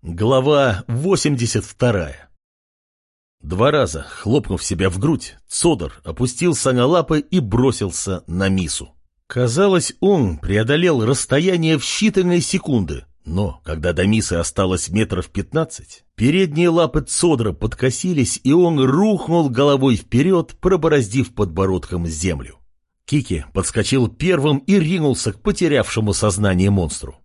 Глава 82 Два раза, хлопнув себя в грудь, Цодор опустился на лапы и бросился на Мису. Казалось, он преодолел расстояние в считанные секунды, но когда до Мисы осталось метров пятнадцать, передние лапы Цодра подкосились, и он рухнул головой вперед, пробороздив подбородком землю. Кики подскочил первым и ринулся к потерявшему сознание монстру.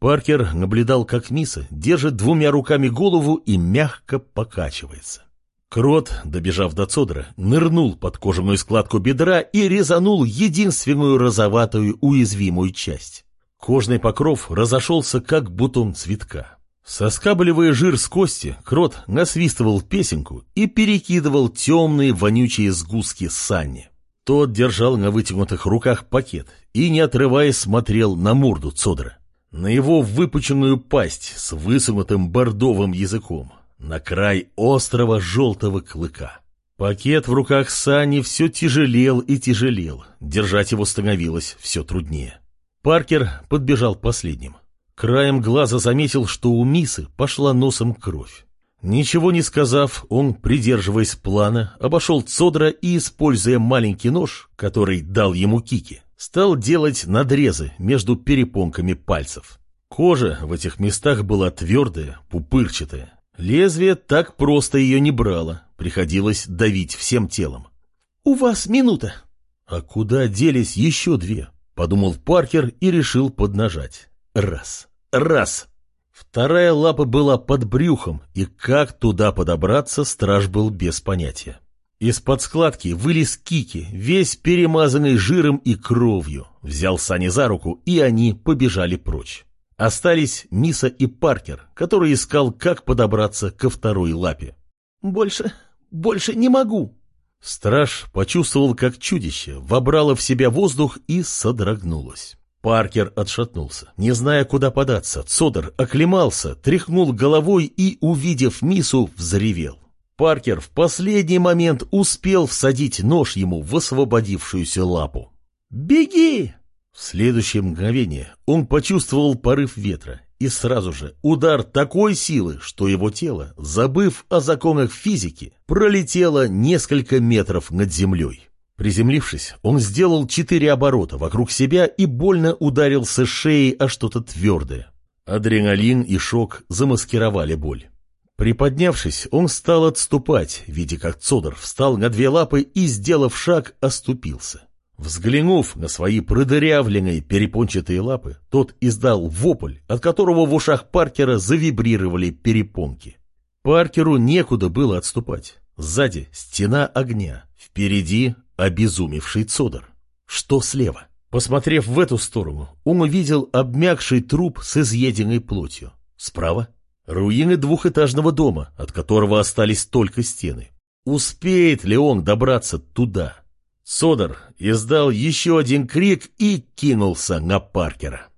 Паркер наблюдал, как Миса держит двумя руками голову и мягко покачивается. Крот, добежав до Цодра, нырнул под кожаную складку бедра и резанул единственную розоватую уязвимую часть. Кожный покров разошелся, как бутон цветка. Соскабливая жир с кости, крот насвистывал песенку и перекидывал темные вонючие сгустки Санни. Тот держал на вытянутых руках пакет и, не отрываясь, смотрел на морду Цодра. На его выпученную пасть с высунутым бордовым языком, на край острого желтого клыка. Пакет в руках Сани все тяжелел и тяжелел, держать его становилось все труднее. Паркер подбежал последним. Краем глаза заметил, что у Мисы пошла носом кровь. Ничего не сказав, он, придерживаясь плана, обошел Цодра и, используя маленький нож, который дал ему Кики, стал делать надрезы между перепонками пальцев. Кожа в этих местах была твердая, пупырчатая. Лезвие так просто ее не брало, приходилось давить всем телом. «У вас минута!» «А куда делись еще две?» — подумал Паркер и решил поднажать. «Раз! Раз!» Вторая лапа была под брюхом, и как туда подобраться, страж был без понятия. Из-под складки вылез Кики, весь перемазанный жиром и кровью, взял Сани за руку, и они побежали прочь. Остались Миса и Паркер, который искал, как подобраться ко второй лапе. «Больше, больше не могу!» Страж почувствовал, как чудище вобрало в себя воздух и содрогнулось. Паркер отшатнулся, не зная, куда податься. Цодор оклемался, тряхнул головой и, увидев Мису, взревел. Паркер в последний момент успел всадить нож ему в освободившуюся лапу. «Беги!» В следующее мгновение он почувствовал порыв ветра и сразу же удар такой силы, что его тело, забыв о законах физики, пролетело несколько метров над землей. Приземлившись, он сделал четыре оборота вокруг себя и больно ударился шеей о что-то твердое. Адреналин и шок замаскировали боль. Приподнявшись, он стал отступать, видя, как Цодор встал на две лапы и, сделав шаг, оступился. Взглянув на свои продырявленные перепончатые лапы, тот издал вопль, от которого в ушах Паркера завибрировали перепонки. Паркеру некуда было отступать. Сзади стена огня, впереди обезумевший Цодор. Что слева? Посмотрев в эту сторону, он увидел обмякший труп с изъеденной плотью. Справа — руины двухэтажного дома, от которого остались только стены. Успеет ли он добраться туда? — Содор издал еще один крик и кинулся на Паркера.